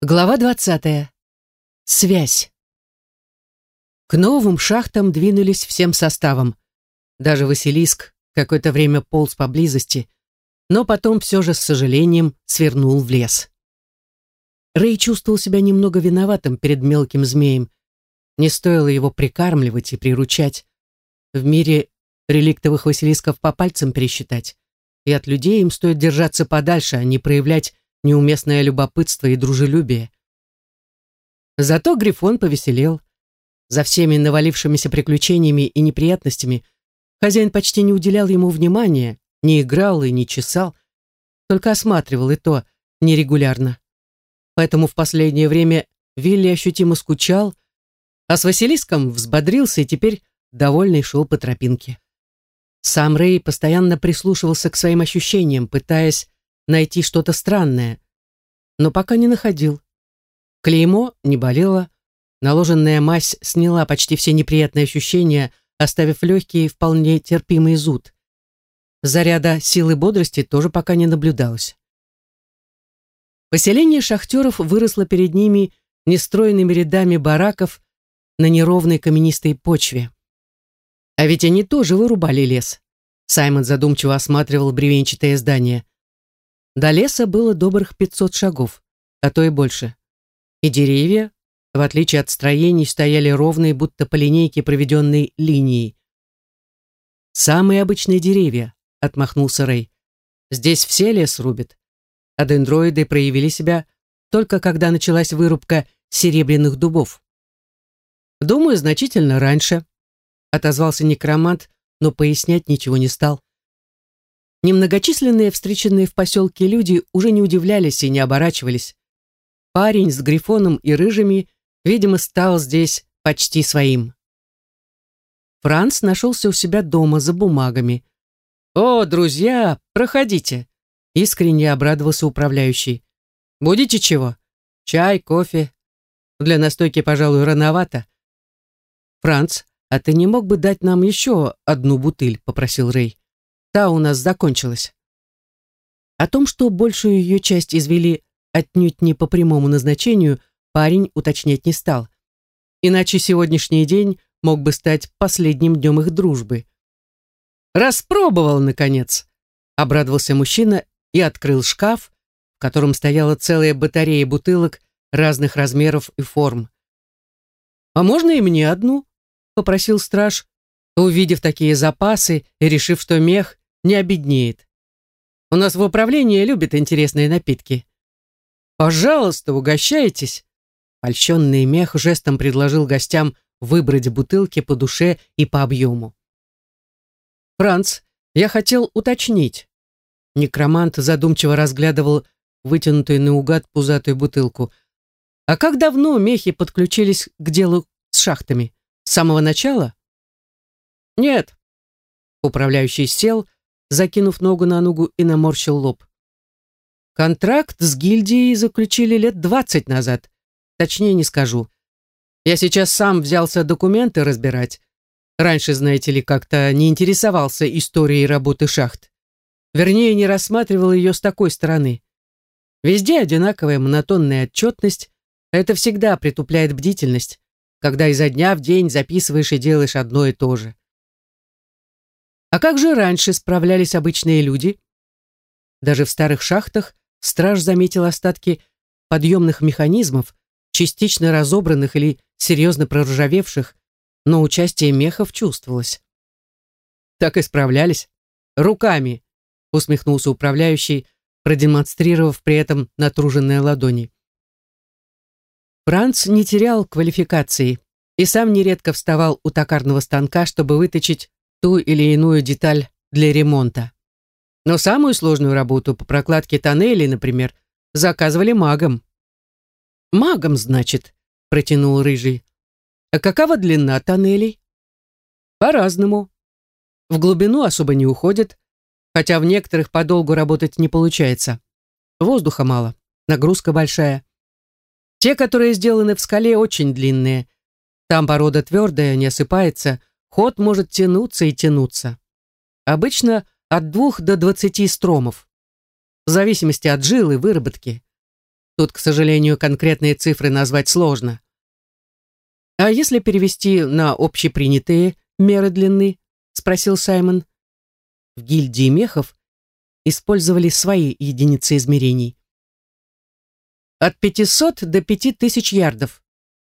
Глава 20. Связь. К новым шахтам двинулись всем составом. Даже Василиск какое-то время полз поблизости, но потом все же с сожалением свернул в лес. Рэй чувствовал себя немного виноватым перед мелким змеем. Не стоило его прикармливать и приручать. В мире реликтовых Василисков по пальцам пересчитать. И от людей им стоит держаться подальше, а не проявлять неуместное любопытство и дружелюбие. Зато Грифон повеселел. За всеми навалившимися приключениями и неприятностями хозяин почти не уделял ему внимания, не играл и не чесал, только осматривал и то нерегулярно. Поэтому в последнее время Вилли ощутимо скучал, а с Василиском взбодрился и теперь довольный шел по тропинке. Сам Рэй постоянно прислушивался к своим ощущениям, пытаясь найти что-то странное, но пока не находил. Клеймо не болело, наложенная мазь сняла почти все неприятные ощущения, оставив легкий и вполне терпимый зуд. Заряда силы бодрости тоже пока не наблюдалось. Поселение шахтеров выросло перед ними нестроенными рядами бараков на неровной каменистой почве. А ведь они тоже вырубали лес. Саймон задумчиво осматривал бревенчатое здание. До леса было добрых 500 шагов, а то и больше. И деревья, в отличие от строений, стояли ровные, будто по линейке проведенной линией. «Самые обычные деревья», — отмахнулся Рэй. «Здесь все лес рубят, а дендроиды проявили себя только когда началась вырубка серебряных дубов». «Думаю, значительно раньше», — отозвался некромант, но пояснять ничего не стал. Немногочисленные встреченные в поселке люди уже не удивлялись и не оборачивались. Парень с грифоном и рыжими, видимо, стал здесь почти своим. Франц нашелся у себя дома за бумагами. «О, друзья, проходите!» Искренне обрадовался управляющий. «Будете чего? Чай, кофе?» Для настойки, пожалуй, рановато. «Франц, а ты не мог бы дать нам еще одну бутыль?» — попросил Рэй. Та у нас закончилась. О том, что большую ее часть извели отнюдь не по прямому назначению, парень уточнять не стал. Иначе сегодняшний день мог бы стать последним днем их дружбы. «Распробовал, наконец!» — обрадовался мужчина и открыл шкаф, в котором стояла целая батарея бутылок разных размеров и форм. «А можно и мне одну?» — попросил страж, увидев такие запасы и решив, что мех не обеднеет. У нас в управлении любят интересные напитки. Пожалуйста, угощайтесь. Польщенный мех жестом предложил гостям выбрать бутылки по душе и по объему. «Франц, я хотел уточнить». Некромант задумчиво разглядывал вытянутую наугад пузатую бутылку. «А как давно мехи подключились к делу с шахтами? С самого начала?» «Нет». Управляющий сел, закинув ногу на ногу и наморщил лоб. Контракт с гильдией заключили лет двадцать назад. Точнее не скажу. Я сейчас сам взялся документы разбирать. Раньше, знаете ли, как-то не интересовался историей работы шахт. Вернее, не рассматривал ее с такой стороны. Везде одинаковая монотонная отчетность, это всегда притупляет бдительность, когда изо дня в день записываешь и делаешь одно и то же. А как же раньше справлялись обычные люди? Даже в старых шахтах страж заметил остатки подъемных механизмов, частично разобранных или серьезно проржавевших, но участие мехов чувствовалось. Так и справлялись. Руками, усмехнулся управляющий, продемонстрировав при этом натруженные ладони. Франц не терял квалификации и сам нередко вставал у токарного станка, чтобы выточить ту или иную деталь для ремонта. Но самую сложную работу по прокладке тоннелей, например, заказывали магам. «Магам, значит», — протянул Рыжий. «А какова длина тоннелей?» «По-разному. В глубину особо не уходят, хотя в некоторых подолгу работать не получается. Воздуха мало, нагрузка большая. Те, которые сделаны в скале, очень длинные. Там порода твердая, не осыпается, Ход может тянуться и тянуться. Обычно от двух до двадцати стромов. В зависимости от жилы, выработки. Тут, к сожалению, конкретные цифры назвать сложно. А если перевести на общепринятые меры длины? Спросил Саймон. В гильдии мехов использовали свои единицы измерений. От 500 до 5000 ярдов,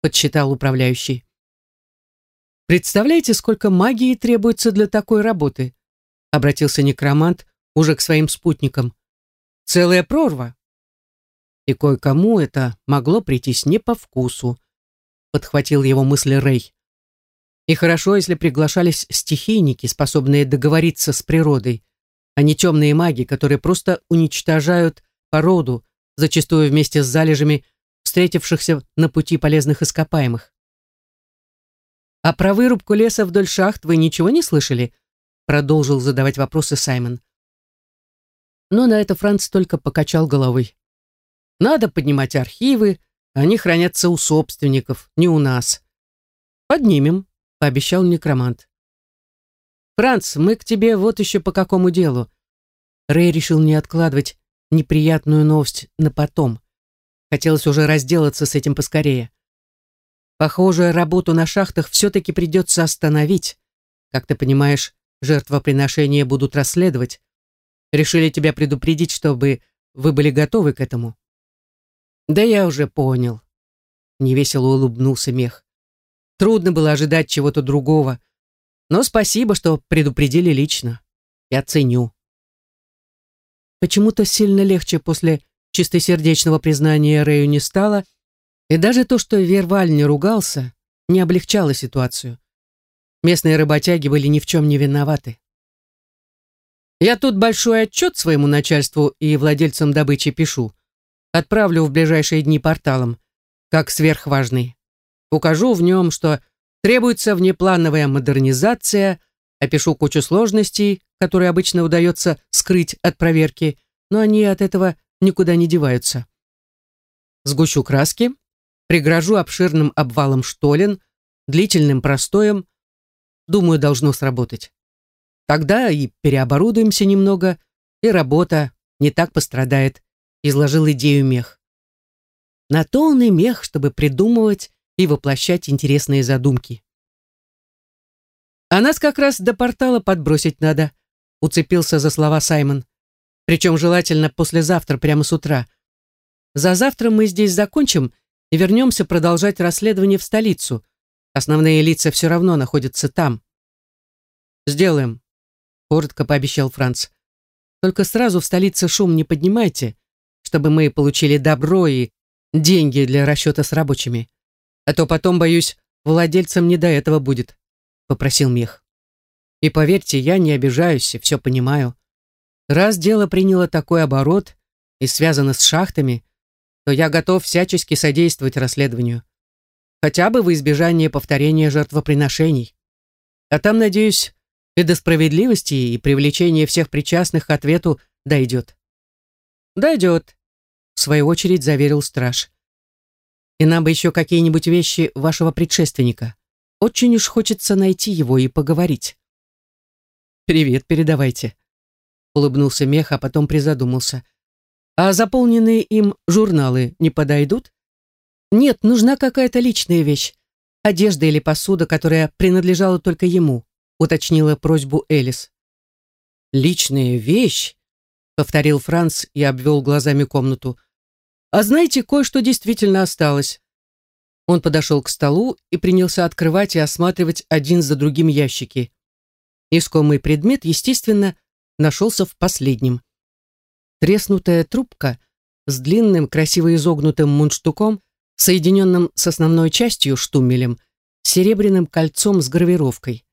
подсчитал управляющий. Представляете, сколько магии требуется для такой работы? Обратился некромант уже к своим спутникам. Целая прорва. И кое-кому это могло прийтись не по вкусу, подхватил его мысли Рэй. И хорошо, если приглашались стихийники, способные договориться с природой, а не темные маги, которые просто уничтожают породу, зачастую вместе с залежами встретившихся на пути полезных ископаемых. «А про вырубку леса вдоль шахт вы ничего не слышали?» продолжил задавать вопросы Саймон. Но на это Франц только покачал головой. «Надо поднимать архивы, они хранятся у собственников, не у нас». «Поднимем», — пообещал некромант. «Франц, мы к тебе вот еще по какому делу». Рэй решил не откладывать неприятную новость на потом. Хотелось уже разделаться с этим поскорее. Похоже, работу на шахтах все-таки придется остановить. Как ты понимаешь, жертвоприношения будут расследовать. Решили тебя предупредить, чтобы вы были готовы к этому. Да я уже понял. Невесело улыбнулся мех. Трудно было ожидать чего-то другого. Но спасибо, что предупредили лично. Я ценю. Почему-то сильно легче после чистосердечного признания Рэю не стало, и даже то, что Верваль не ругался, не облегчало ситуацию. Местные работяги были ни в чем не виноваты. Я тут большой отчет своему начальству и владельцам добычи пишу. Отправлю в ближайшие дни порталом, как сверхважный. Укажу в нем, что требуется внеплановая модернизация, опишу кучу сложностей, которые обычно удается скрыть от проверки, но они от этого никуда не деваются. Сгущу краски, пригрожу обширным обвалом штолен, длительным простоем. Думаю, должно сработать. Тогда и переоборудуемся немного, и работа не так пострадает, изложил идею мех. На то он и мех, чтобы придумывать и воплощать интересные задумки. «А нас как раз до портала подбросить надо», — уцепился за слова Саймон. «Причем желательно послезавтра, прямо с утра. За завтра мы здесь закончим и вернемся продолжать расследование в столицу. Основные лица все равно находятся там». «Сделаем», — коротко пообещал Франц. «Только сразу в столице шум не поднимайте, чтобы мы получили добро и деньги для расчета с рабочими. А то потом, боюсь, владельцам не до этого будет», — попросил Мех. «И поверьте, я не обижаюсь и все понимаю. Раз дело приняло такой оборот и связано с шахтами, то я готов всячески содействовать расследованию. Хотя бы в избежание повторения жертвоприношений. А там, надеюсь, и до справедливости и привлечения всех причастных к ответу дойдет». «Дойдет», — в свою очередь заверил страж. И нам бы еще какие-нибудь вещи вашего предшественника. Очень уж хочется найти его и поговорить. Привет, передавайте. Улыбнулся Мех, а потом призадумался. А заполненные им журналы не подойдут? Нет, нужна какая-то личная вещь. Одежда или посуда, которая принадлежала только ему, уточнила просьбу Элис. Личная вещь? Повторил Франц и обвел глазами комнату. А знаете, кое-что действительно осталось. Он подошел к столу и принялся открывать и осматривать один за другим ящики. Искомый предмет, естественно, нашелся в последнем. Треснутая трубка с длинным, красиво изогнутым мундштуком, соединенным с основной частью штумелем, серебряным кольцом с гравировкой.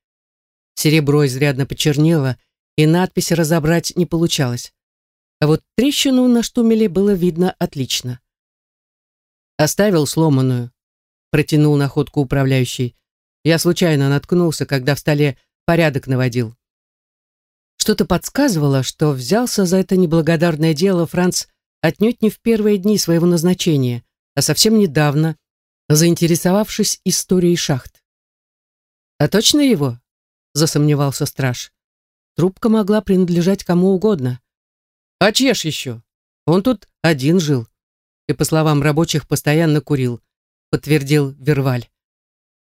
Серебро изрядно почернело, и надписи разобрать не получалось а вот трещину на штумеле было видно отлично. «Оставил сломанную», — протянул находку управляющий. «Я случайно наткнулся, когда в столе порядок наводил». Что-то подсказывало, что взялся за это неблагодарное дело Франц отнюдь не в первые дни своего назначения, а совсем недавно, заинтересовавшись историей шахт. «А точно его?» — засомневался страж. Трубка могла принадлежать кому угодно. А ж еще? Он тут один жил. и, по словам рабочих, постоянно курил, подтвердил Верваль.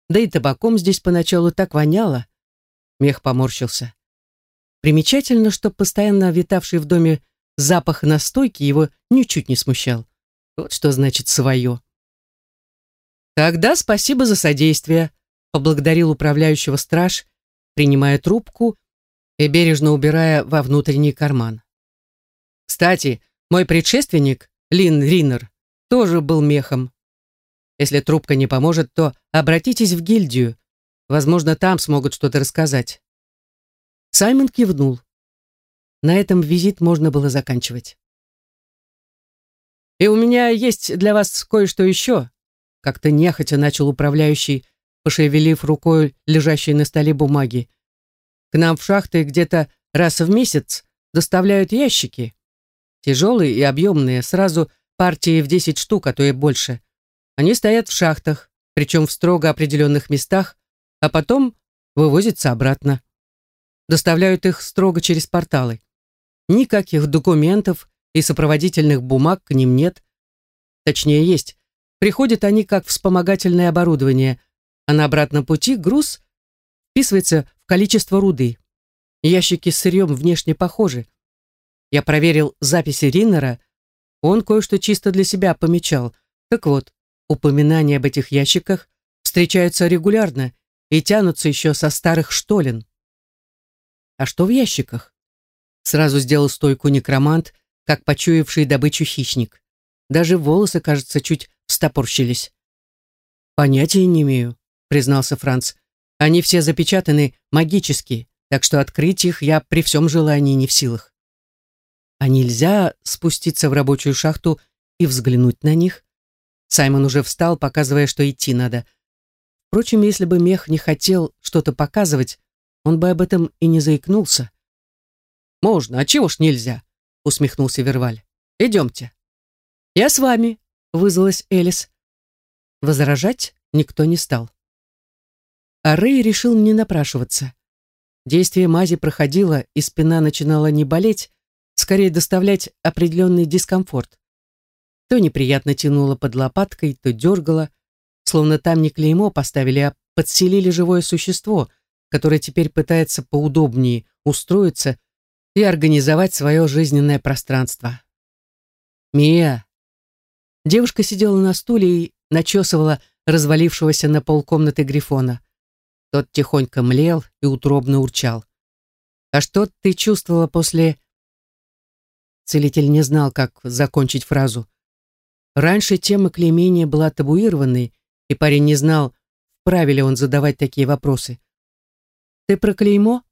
Да и табаком здесь поначалу так воняло. Мех поморщился. Примечательно, что постоянно витавший в доме запах настойки его ничуть не смущал. Вот что значит свое. «Тогда спасибо за содействие», — поблагодарил управляющего страж, принимая трубку и бережно убирая во внутренний карман. «Кстати, мой предшественник, Лин Ринер, тоже был мехом. Если трубка не поможет, то обратитесь в гильдию. Возможно, там смогут что-то рассказать. Саймон кивнул. На этом визит можно было заканчивать. «И у меня есть для вас кое-что еще», как-то нехотя начал управляющий, пошевелив рукой лежащей на столе бумаги. «К нам в шахты где-то раз в месяц доставляют ящики. Тяжелые и объемные, сразу партии в 10 штук, а то и больше. Они стоят в шахтах, причем в строго определенных местах, а потом вывозятся обратно доставляют их строго через порталы. Никаких документов и сопроводительных бумаг к ним нет. Точнее, есть. Приходят они как вспомогательное оборудование, а на обратном пути груз вписывается в количество руды. Ящики с сырьем внешне похожи. Я проверил записи Риннера, он кое-что чисто для себя помечал. Так вот, упоминания об этих ящиках встречаются регулярно и тянутся еще со старых штолен. А что в ящиках? Сразу сделал стойку некромант, как почуявший добычу хищник. Даже волосы, кажется, чуть встопорщились. «Понятия не имею», — признался Франц. «Они все запечатаны магически, так что открыть их я при всем желании не в силах». «А нельзя спуститься в рабочую шахту и взглянуть на них?» Саймон уже встал, показывая, что идти надо. Впрочем, если бы мех не хотел что-то показывать, он бы об этом и не заикнулся. «Можно, а чего ж нельзя?» — усмехнулся Верваль. «Идемте». «Я с вами», — вызвалась Элис. Возражать никто не стал. А Рэй решил не напрашиваться. Действие мази проходило, и спина начинала не болеть, скорее доставлять определенный дискомфорт. То неприятно тянуло под лопаткой, то дергало, словно там не клеймо поставили, а подселили живое существо — которая теперь пытается поудобнее устроиться и организовать свое жизненное пространство. «Мия!» Девушка сидела на стуле и начесывала развалившегося на полкомнаты Грифона. Тот тихонько млел и утробно урчал. «А что ты чувствовала после...» Целитель не знал, как закончить фразу. Раньше тема клеймения была табуированной, и парень не знал, вправе ли он задавать такие вопросы. «Ты про клеймо?»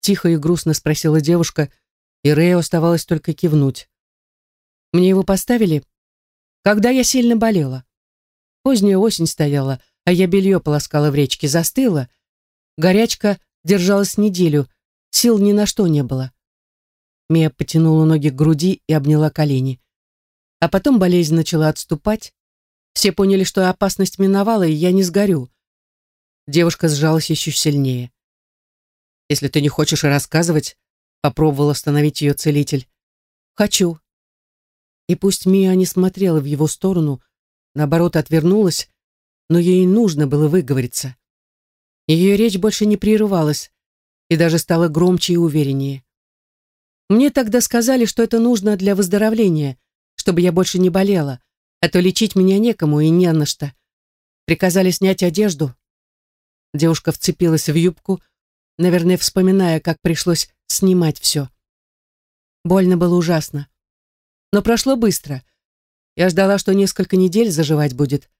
Тихо и грустно спросила девушка, и Рэю оставалось только кивнуть. «Мне его поставили, когда я сильно болела. Поздняя осень стояла, а я белье полоскала в речке, застыла. Горячка держалась неделю, сил ни на что не было». Мия потянула ноги к груди и обняла колени. А потом болезнь начала отступать. Все поняли, что опасность миновала, и я не сгорю. Девушка сжалась еще сильнее. Если ты не хочешь рассказывать, попробовал остановить ее целитель. Хочу. И пусть Мия не смотрела в его сторону, наоборот, отвернулась, но ей нужно было выговориться. Ее речь больше не прерывалась и даже стала громче и увереннее. Мне тогда сказали, что это нужно для выздоровления, чтобы я больше не болела, а то лечить меня некому и не на что. Приказали снять одежду. Девушка вцепилась в юбку, наверное, вспоминая, как пришлось снимать все. Больно было ужасно. Но прошло быстро. Я ждала, что несколько недель заживать будет.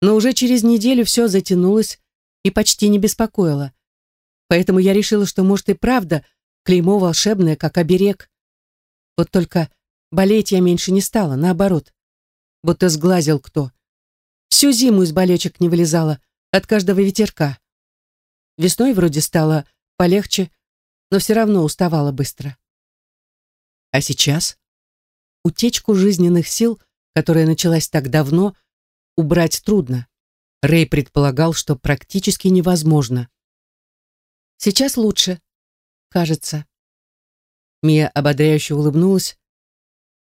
Но уже через неделю все затянулось и почти не беспокоило. Поэтому я решила, что, может, и правда клеймо волшебное, как оберег. Вот только болеть я меньше не стала, наоборот. Будто сглазил кто. Всю зиму из болечек не вылезала, от каждого ветерка. Весной вроде стало полегче, но все равно уставала быстро. А сейчас? Утечку жизненных сил, которая началась так давно, убрать трудно. Рэй предполагал, что практически невозможно. Сейчас лучше, кажется. Мия ободряюще улыбнулась,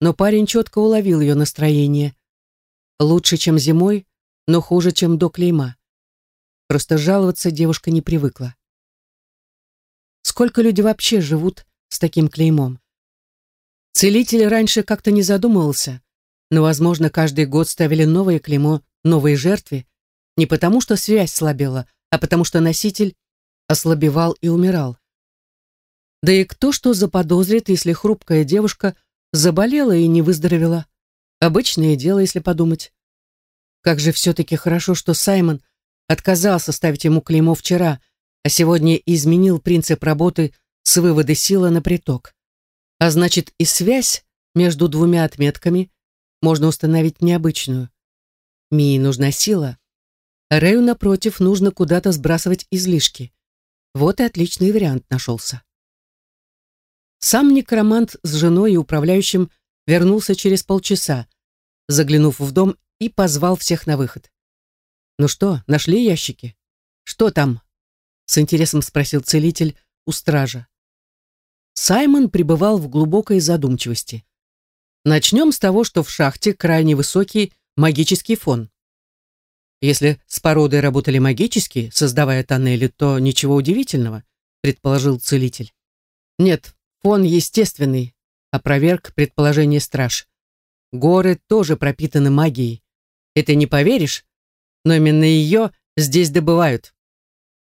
но парень четко уловил ее настроение. Лучше, чем зимой, но хуже, чем до клейма. Просто жаловаться девушка не привыкла. Сколько люди вообще живут с таким клеймом? Целитель раньше как-то не задумывался, но, возможно, каждый год ставили новое клеймо новой жертве, не потому что связь слабела, а потому что носитель ослабевал и умирал. Да и кто что заподозрит, если хрупкая девушка заболела и не выздоровела? Обычное дело, если подумать. Как же все-таки хорошо, что Саймон отказался ставить ему клеймо вчера, а сегодня изменил принцип работы с вывода силы на приток. А значит, и связь между двумя отметками можно установить необычную. Мии нужна сила, Рэю, напротив, нужно куда-то сбрасывать излишки. Вот и отличный вариант нашелся. Сам некромант с женой и управляющим вернулся через полчаса, заглянув в дом и позвал всех на выход. «Ну что, нашли ящики? Что там?» С интересом спросил целитель у стража. Саймон пребывал в глубокой задумчивости. Начнем с того, что в шахте крайне высокий магический фон. Если с породой работали магически, создавая тоннели, то ничего удивительного, предположил целитель. Нет, фон естественный, опроверг предположение страж. Горы тоже пропитаны магией. Это не поверишь, но именно ее здесь добывают.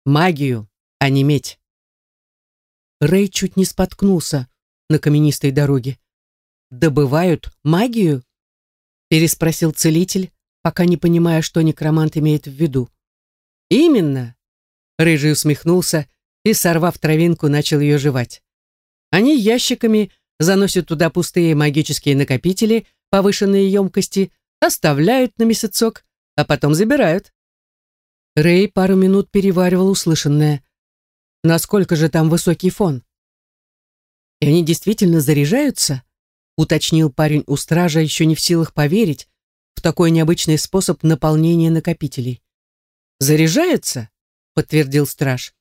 Магию, а не медь. Рэй чуть не споткнулся на каменистой дороге. «Добывают магию?» переспросил целитель, пока не понимая, что некромант имеет в виду. «Именно!» Рыжий усмехнулся и, сорвав травинку, начал ее жевать. Они ящиками заносят туда пустые магические накопители повышенной емкости, оставляют на месяцок, а потом забирают. Рэй пару минут переваривал услышанное. Насколько же там высокий фон? И они действительно заряжаются? Уточнил парень у стража, еще не в силах поверить в такой необычный способ наполнения накопителей. Заряжаются? Подтвердил страж.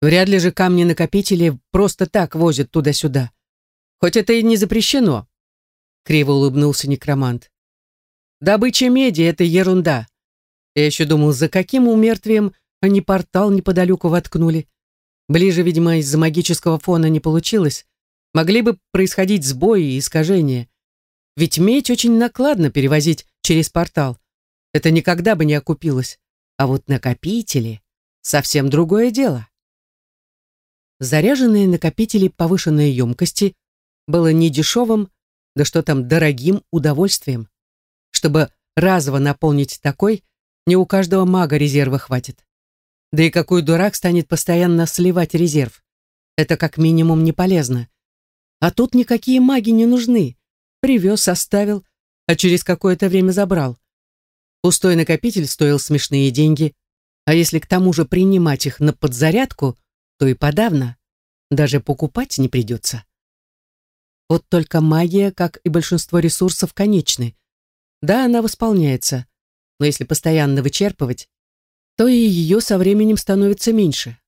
Вряд ли же камни-накопители просто так возят туда-сюда. Хоть это и не запрещено. Криво улыбнулся некромант. Добыча меди — это ерунда. Я еще думал, за каким умертвием они портал неподалеку воткнули. Ближе, видимо, из-за магического фона не получилось. Могли бы происходить сбои и искажения. Ведь медь очень накладно перевозить через портал. Это никогда бы не окупилось. А вот накопители — совсем другое дело. Заряженные накопители повышенной емкости было не дешевым, да что там, дорогим удовольствием. Чтобы разово наполнить такой, не у каждого мага резерва хватит. Да и какой дурак станет постоянно сливать резерв? Это как минимум не полезно. А тут никакие маги не нужны. Привез, оставил, а через какое-то время забрал. Пустой накопитель стоил смешные деньги, а если к тому же принимать их на подзарядку, то и подавно. Даже покупать не придется. Вот только магия, как и большинство ресурсов, конечны. Да, она восполняется, но если постоянно вычерпывать, то и ее со временем становится меньше.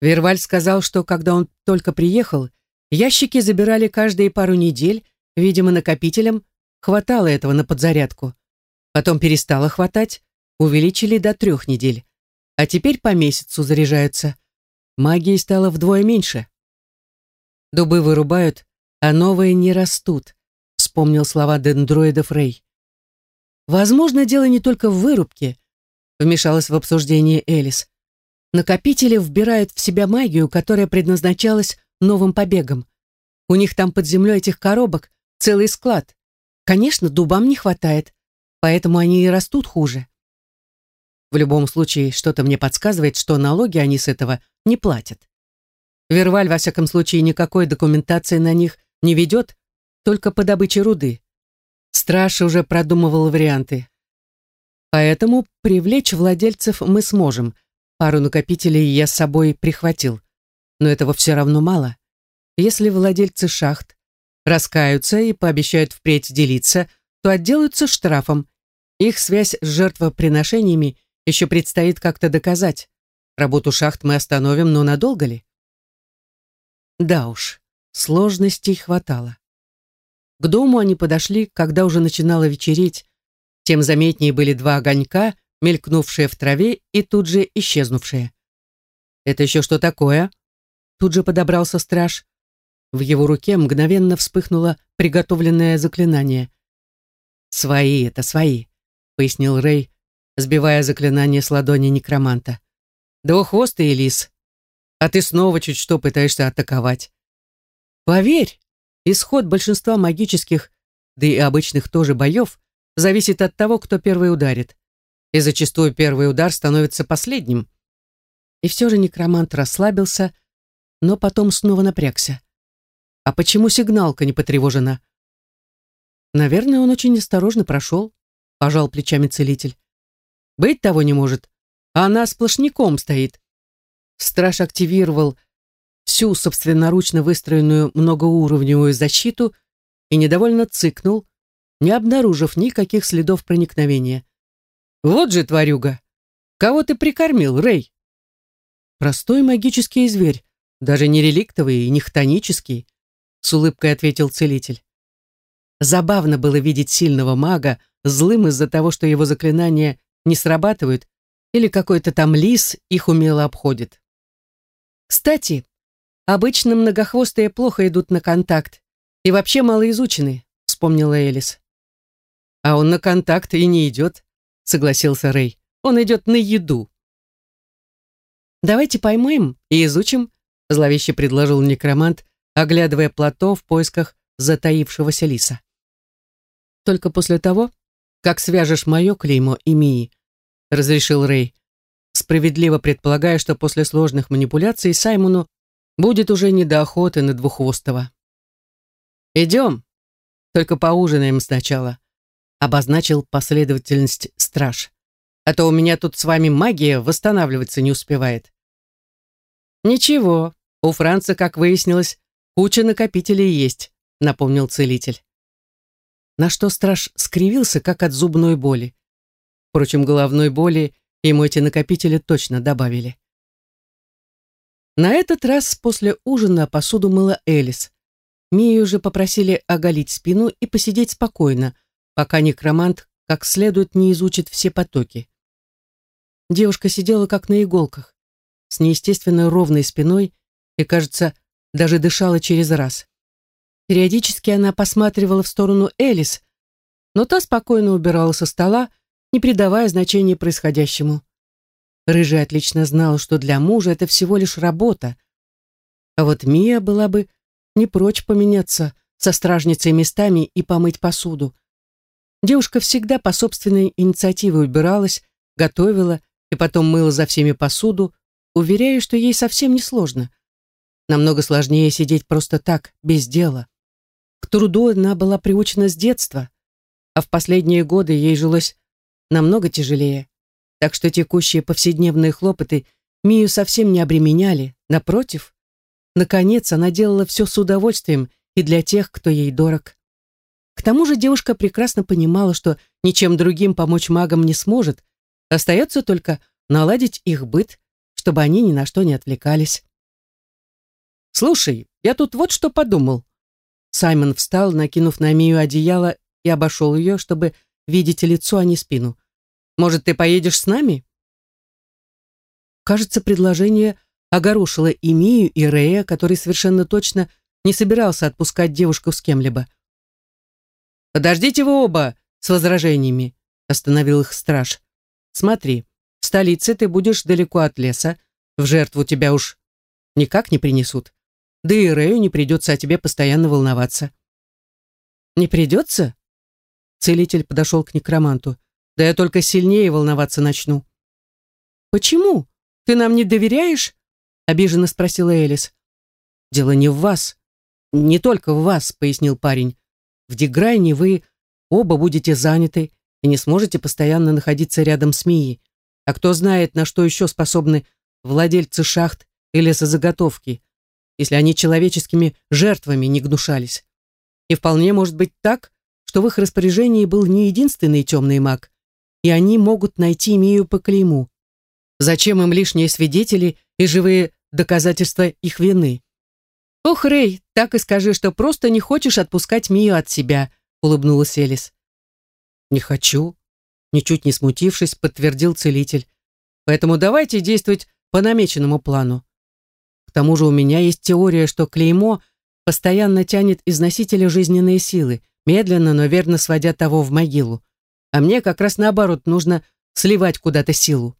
Верваль сказал, что когда он только приехал, ящики забирали каждые пару недель, видимо, накопителем, хватало этого на подзарядку. Потом перестало хватать, увеличили до трех недель. А теперь по месяцу заряжаются. Магии стало вдвое меньше. Дубы вырубают, а новые не растут, вспомнил слова дендроида Фрей. Возможно, дело не только в вырубке, вмешалась в обсуждение Элис. Накопители вбирают в себя магию, которая предназначалась новым побегам. У них там под землей этих коробок целый склад. Конечно, дубам не хватает, поэтому они и растут хуже. В любом случае, что-то мне подсказывает, что налоги они с этого не платят. Верваль, во всяком случае, никакой документации на них не ведет, только по добыче руды. Страж уже продумывал варианты. Поэтому привлечь владельцев мы сможем. Пару накопителей я с собой прихватил. Но этого все равно мало. Если владельцы шахт раскаются и пообещают впредь делиться, то отделаются штрафом. Их связь с жертвоприношениями еще предстоит как-то доказать. Работу шахт мы остановим, но надолго ли? Да уж, Сложностей хватало. К дому они подошли, когда уже начинало вечереть, тем заметнее были два огонька, мелькнувшие в траве и тут же исчезнувшие. «Это еще что такое?» Тут же подобрался страж. В его руке мгновенно вспыхнуло приготовленное заклинание. «Свои это, свои», — пояснил Рэй, сбивая заклинание с ладони некроманта. «Двуххвостый лис. А ты снова чуть что пытаешься атаковать. Поверь, исход большинства магических, да и обычных тоже боев, зависит от того, кто первый ударит. И зачастую первый удар становится последним. И все же некромант расслабился, но потом снова напрягся. А почему сигналка не потревожена? Наверное, он очень осторожно прошел, пожал плечами целитель. Быть того не может, а она сплошняком стоит. Страж активировал всю собственноручно выстроенную многоуровневую защиту и недовольно цыкнул, не обнаружив никаких следов проникновения. «Вот же тварюга! Кого ты прикормил, Рэй?» «Простой магический зверь, даже не реликтовый и не хтонический», с улыбкой ответил целитель. Забавно было видеть сильного мага злым из-за того, что его заклинания не срабатывают или какой-то там лис их умело обходит. Кстати, обычно многохвостые плохо идут на контакт и вообще мало изучены, вспомнила Элис. А он на контакт и не идет, согласился Рэй. Он идет на еду. Давайте поймаем и изучим, зловеще предложил некромант, оглядывая плато в поисках затаившегося лиса. Только после того, как свяжешь мое клеймо и Мии, разрешил Рэй справедливо предполагая, что после сложных манипуляций Саймону будет уже не до охоты на двуххвостого. «Идем, только поужинаем сначала», обозначил последовательность страж. «А то у меня тут с вами магия восстанавливаться не успевает». «Ничего, у Франца, как выяснилось, куча накопителей есть», напомнил целитель. На что страж скривился, как от зубной боли. Впрочем, головной боли Ему эти накопители точно добавили. На этот раз после ужина посуду мыла Элис. Мию же попросили оголить спину и посидеть спокойно, пока некромант как следует не изучит все потоки. Девушка сидела как на иголках, с неестественно ровной спиной и, кажется, даже дышала через раз. Периодически она посматривала в сторону Элис, но та спокойно убирала со стола, не придавая значения происходящему. Рыжий отлично знал, что для мужа это всего лишь работа. А вот Мия была бы не прочь поменяться со стражницей местами и помыть посуду. Девушка всегда по собственной инициативе убиралась, готовила и потом мыла за всеми посуду, уверяя, что ей совсем не сложно. Намного сложнее сидеть просто так, без дела. К труду она была приучена с детства, а в последние годы ей жилось намного тяжелее. Так что текущие повседневные хлопоты Мию совсем не обременяли, напротив. Наконец, она делала все с удовольствием и для тех, кто ей дорог. К тому же девушка прекрасно понимала, что ничем другим помочь магам не сможет, остается только наладить их быт, чтобы они ни на что не отвлекались. «Слушай, я тут вот что подумал». Саймон встал, накинув на Мию одеяло и обошел ее, чтобы видите лицо, а не спину. Может, ты поедешь с нами?» Кажется, предложение огорошило и Мию, и Рея, который совершенно точно не собирался отпускать девушку с кем-либо. «Подождите вы оба с возражениями», — остановил их страж. «Смотри, в столице ты будешь далеко от леса, в жертву тебя уж никак не принесут. Да и Рэю не придется о тебе постоянно волноваться». «Не придется?» Целитель подошел к некроманту. «Да я только сильнее волноваться начну». «Почему? Ты нам не доверяешь?» обиженно спросила Элис. «Дело не в вас. Не только в вас», пояснил парень. «В Деграйне вы оба будете заняты и не сможете постоянно находиться рядом с Мией. А кто знает, на что еще способны владельцы шахт и лесозаготовки, если они человеческими жертвами не гнушались. И вполне может быть так, что в их распоряжении был не единственный темный маг, и они могут найти Мию по клейму. Зачем им лишние свидетели и живые доказательства их вины? «Ох, Рэй, так и скажи, что просто не хочешь отпускать Мию от себя», улыбнулась Элис. «Не хочу», ничуть не смутившись, подтвердил целитель. Поэтому давайте действовать по намеченному плану. К тому же у меня есть теория, что клеймо постоянно тянет из носителя жизненные силы, медленно, но верно сводя того в могилу. А мне как раз наоборот нужно сливать куда-то силу.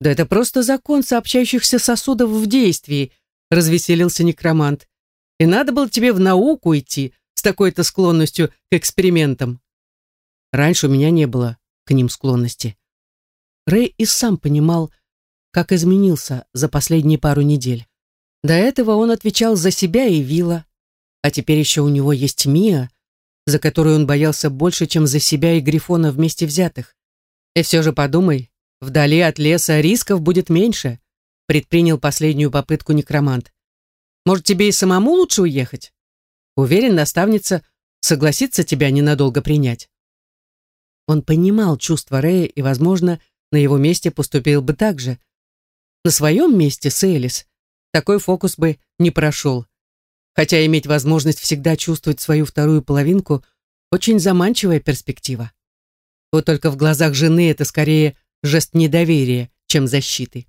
Да это просто закон сообщающихся сосудов в действии, развеселился некромант. И надо было тебе в науку идти с такой-то склонностью к экспериментам. Раньше у меня не было к ним склонности. Рэй и сам понимал, как изменился за последние пару недель. До этого он отвечал за себя и Вилла, а теперь еще у него есть Мия, за которую он боялся больше, чем за себя и Грифона вместе взятых. И все же подумай, вдали от леса рисков будет меньше, предпринял последнюю попытку некромант. Может, тебе и самому лучше уехать? Уверен, наставница согласится тебя ненадолго принять. Он понимал чувства Рэя и, возможно, на его месте поступил бы так же. На своем месте с Элис такой фокус бы не прошел. Хотя иметь возможность всегда чувствовать свою вторую половинку – очень заманчивая перспектива. Вот только в глазах жены это скорее жест недоверия, чем защиты.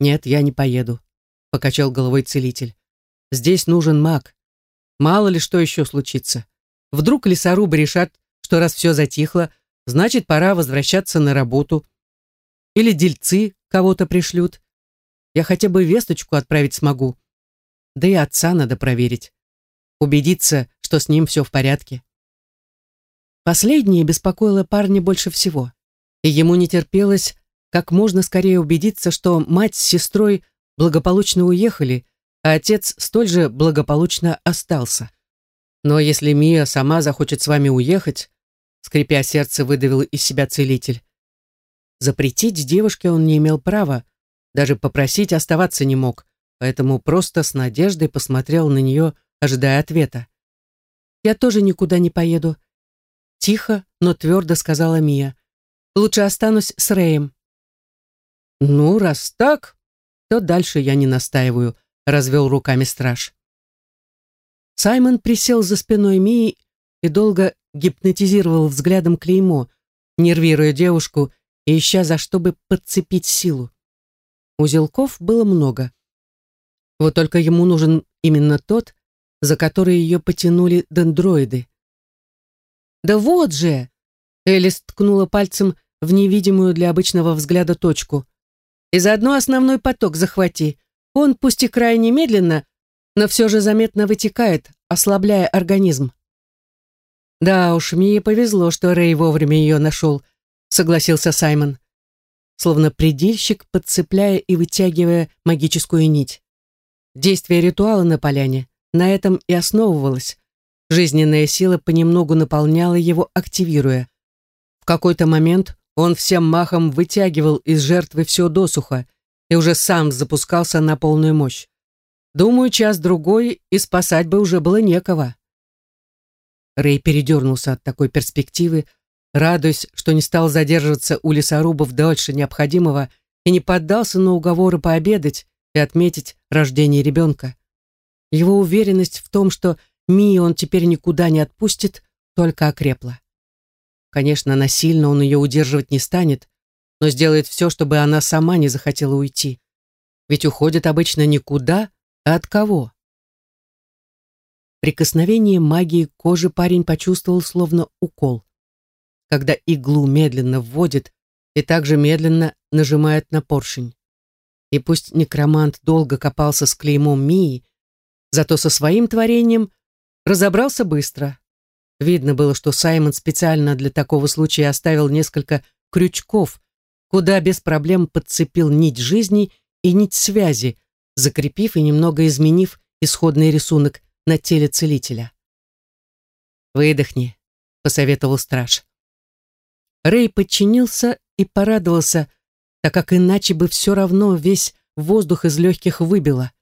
«Нет, я не поеду», — покачал головой целитель. «Здесь нужен маг. Мало ли что еще случится. Вдруг лесорубы решат, что раз все затихло, значит, пора возвращаться на работу. Или дельцы кого-то пришлют. Я хотя бы весточку отправить смогу. Да и отца надо проверить. Убедиться, что с ним все в порядке. Последнее беспокоило парня больше всего. И ему не терпелось как можно скорее убедиться, что мать с сестрой благополучно уехали, а отец столь же благополучно остался. Но если Мия сама захочет с вами уехать, скрипя сердце, выдавил из себя целитель. Запретить девушке он не имел права, даже попросить оставаться не мог, поэтому просто с надеждой посмотрел на нее, ожидая ответа. «Я тоже никуда не поеду», — тихо, но твердо сказала Мия. «Лучше останусь с Рэем». «Ну, раз так, то дальше я не настаиваю», — развел руками страж. Саймон присел за спиной Мии и долго гипнотизировал взглядом клеймо, нервируя девушку и ища за что бы подцепить силу. Узелков было много. Вот только ему нужен именно тот, за который ее потянули дендроиды. «Да вот же!» Элис ткнула пальцем в невидимую для обычного взгляда точку. «И заодно основной поток захвати. Он, пусть и крайне медленно, но все же заметно вытекает, ослабляя организм». «Да уж, Мие повезло, что Рэй вовремя ее нашел», — согласился Саймон, словно предельщик, подцепляя и вытягивая магическую нить. Действие ритуала на поляне на этом и основывалось. Жизненная сила понемногу наполняла его, активируя. В какой-то момент он всем махом вытягивал из жертвы все досуха и уже сам запускался на полную мощь. Думаю, час-другой и спасать бы уже было некого. Рэй передернулся от такой перспективы, радуясь, что не стал задерживаться у лесорубов дольше необходимого и не поддался на уговоры пообедать и отметить рождение ребенка. Его уверенность в том, что Мии он теперь никуда не отпустит, только окрепла. Конечно, насильно он ее удерживать не станет, но сделает все, чтобы она сама не захотела уйти. Ведь уходит обычно никуда, а от кого? Прикосновение магии кожи парень почувствовал словно укол. Когда иглу медленно вводит и также медленно нажимает на поршень. И пусть некромант долго копался с клеймом Мии, зато со своим творением разобрался быстро. Видно было, что Саймон специально для такого случая оставил несколько крючков, куда без проблем подцепил нить жизни и нить связи, закрепив и немного изменив исходный рисунок на теле целителя. «Выдохни», — посоветовал страж. Рэй подчинился и порадовался, так как иначе бы все равно весь воздух из легких выбило.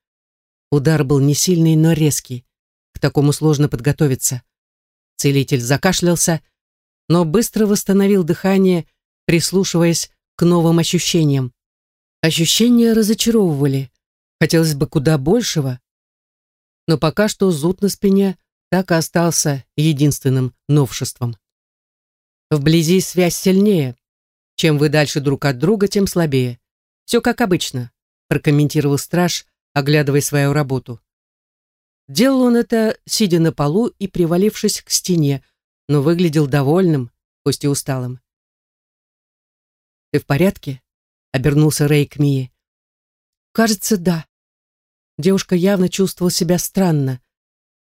Удар был не сильный, но резкий. К такому сложно подготовиться. Целитель закашлялся, но быстро восстановил дыхание, прислушиваясь к новым ощущениям. Ощущения разочаровывали. Хотелось бы куда большего, но пока что зуд на спине так и остался единственным новшеством. Вблизи связь сильнее. Чем вы дальше друг от друга, тем слабее. Все как обычно, прокомментировал страж, оглядывая свою работу. Делал он это, сидя на полу и привалившись к стене, но выглядел довольным, пусть и усталым. «Ты в порядке?» — обернулся Рэй к Мии. «Кажется, да». Девушка явно чувствовала себя странно.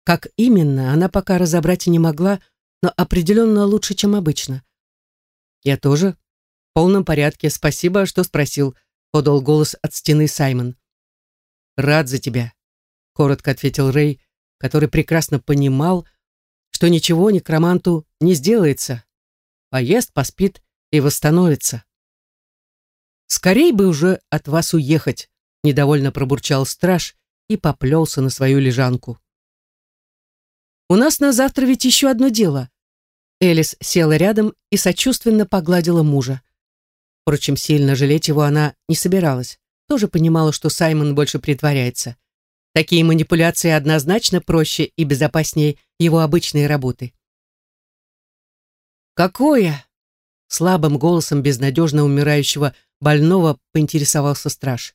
Как именно, она пока разобрать не могла, но определенно лучше, чем обычно. «Я тоже. В полном порядке. Спасибо, что спросил», — подал голос от стены Саймон. «Рад за тебя», — коротко ответил Рэй, который прекрасно понимал, что ничего некроманту не сделается. Поест, поспит и восстановится. «Скорей бы уже от вас уехать», — недовольно пробурчал страж и поплелся на свою лежанку. «У нас на завтра ведь еще одно дело». Элис села рядом и сочувственно погладила мужа. Впрочем, сильно жалеть его она не собиралась. Тоже понимала, что Саймон больше притворяется. Такие манипуляции однозначно проще и безопаснее его обычной работы. «Какое?» Слабым голосом безнадежно умирающего больного поинтересовался страж.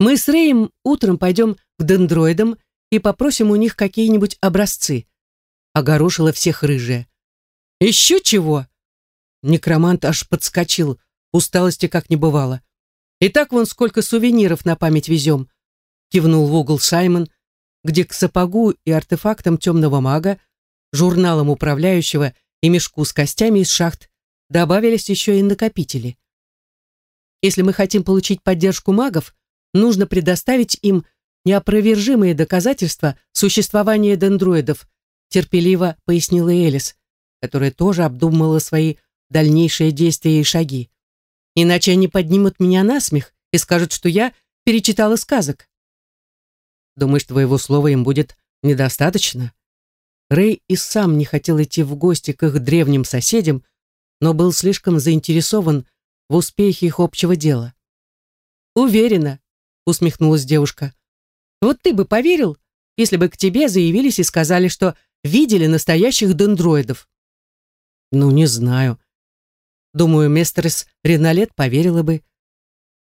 «Мы с Рэем утром пойдем к дендроидам и попросим у них какие-нибудь образцы». Огорошила всех рыжая. «Еще чего?» Некромант аж подскочил, усталости как не бывало. «И так вон сколько сувениров на память везем», кивнул в угол Саймон, где к сапогу и артефактам темного мага, журналам управляющего и мешку с костями из шахт добавились еще и накопители. Если мы хотим получить поддержку магов, нужно предоставить им неопровержимые доказательства существования дендроидов, терпеливо пояснила Элис, которая тоже обдумывала свои дальнейшие действия и шаги. Иначе они поднимут меня на смех и скажут, что я перечитала сказок. Думаешь, твоего слова им будет недостаточно? Рэй и сам не хотел идти в гости к их древним соседям, но был слишком заинтересован в успехе их общего дела. «Уверена», — усмехнулась девушка. «Вот ты бы поверил, если бы к тебе заявились и сказали, что видели настоящих дендроидов». «Ну, не знаю. Думаю, мистерс Ренолет поверила бы.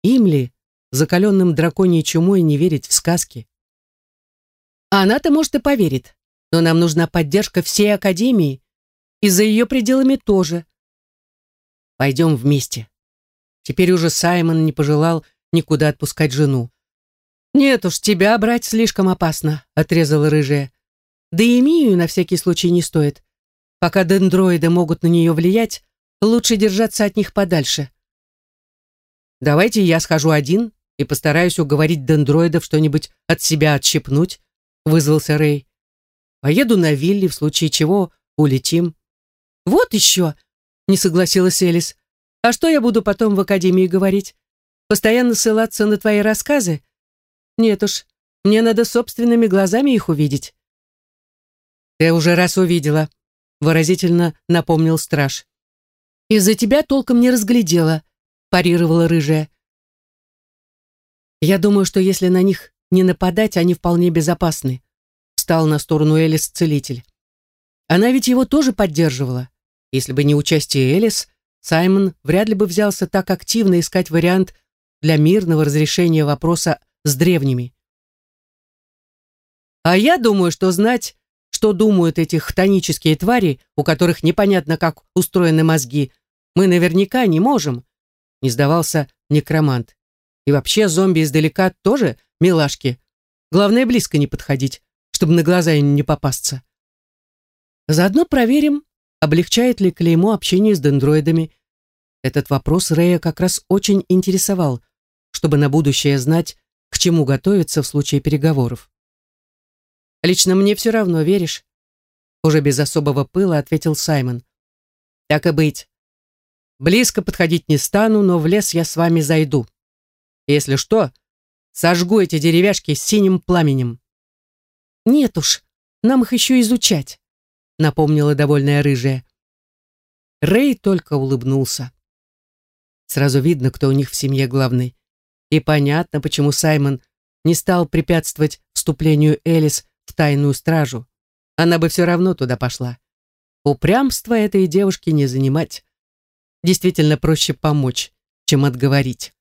Им ли, закаленным драконьей чумой, не верить в сказки?» «А она-то, может, и поверит, но нам нужна поддержка всей Академии, и за ее пределами тоже. Пойдем вместе». Теперь уже Саймон не пожелал никуда отпускать жену. «Нет уж, тебя брать слишком опасно», — отрезала рыжая. «Да и Мию на всякий случай не стоит. Пока дендроиды могут на нее влиять, лучше держаться от них подальше». «Давайте я схожу один и постараюсь уговорить дендроидов что-нибудь от себя отщепнуть», — вызвался Рэй. «Поеду на вилли, в случае чего улетим». «Вот еще!» — не согласилась Элис. А что я буду потом в академии говорить? Постоянно ссылаться на твои рассказы? Нет уж, мне надо собственными глазами их увидеть. Ты уже раз увидела, выразительно напомнил страж. Из-за тебя толком не разглядела, парировала рыжая. Я думаю, что если на них не нападать, они вполне безопасны. Встал на сторону Элис целитель. Она ведь его тоже поддерживала. Если бы не участие Элис, Саймон вряд ли бы взялся так активно искать вариант для мирного разрешения вопроса с древними. А я думаю, что знать, что думают эти хтонические твари, у которых непонятно, как устроены мозги, мы наверняка не можем, не сдавался некромант. И вообще зомби издалека тоже милашки. Главное, близко не подходить, чтобы на глаза им не попасться. Заодно проверим, облегчает ли клеймо общение с дендроидами. Этот вопрос Рэя как раз очень интересовал, чтобы на будущее знать, к чему готовиться в случае переговоров. «Лично мне все равно, веришь?» Уже без особого пыла ответил Саймон. «Так и быть. Близко подходить не стану, но в лес я с вами зайду. Если что, сожгу эти деревяшки синим пламенем». «Нет уж, нам их еще изучать», напомнила довольная рыжая. Рэй только улыбнулся. Сразу видно, кто у них в семье главный. И понятно, почему Саймон не стал препятствовать вступлению Элис в тайную стражу. Она бы все равно туда пошла. Упрямство этой девушки не занимать. Действительно проще помочь, чем отговорить.